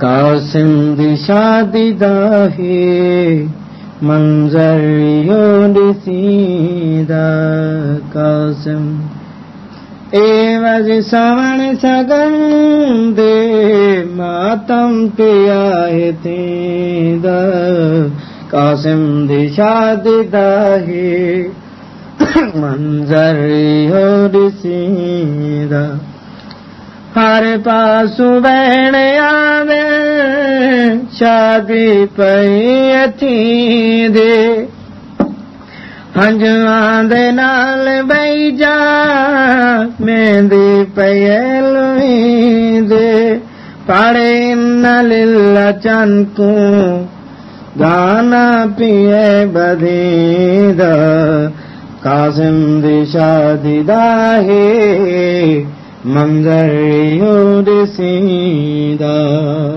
قاسم دی شادی دا ہے منظر یوں سیدھا قاسم اے وج سون سگن دے ماتم پہ آئے دا قاسم دی شادی دا ہے منظر یوں سیدھا ہر پاس بہن آوے شادی پئی تھی دے ہنجواں دے نال بئی جا مہندی پئی دے پاڑے نل چن کو گانا پیے بدھی دا قاسم دی شادی دا ہے منظر یوں سیدھا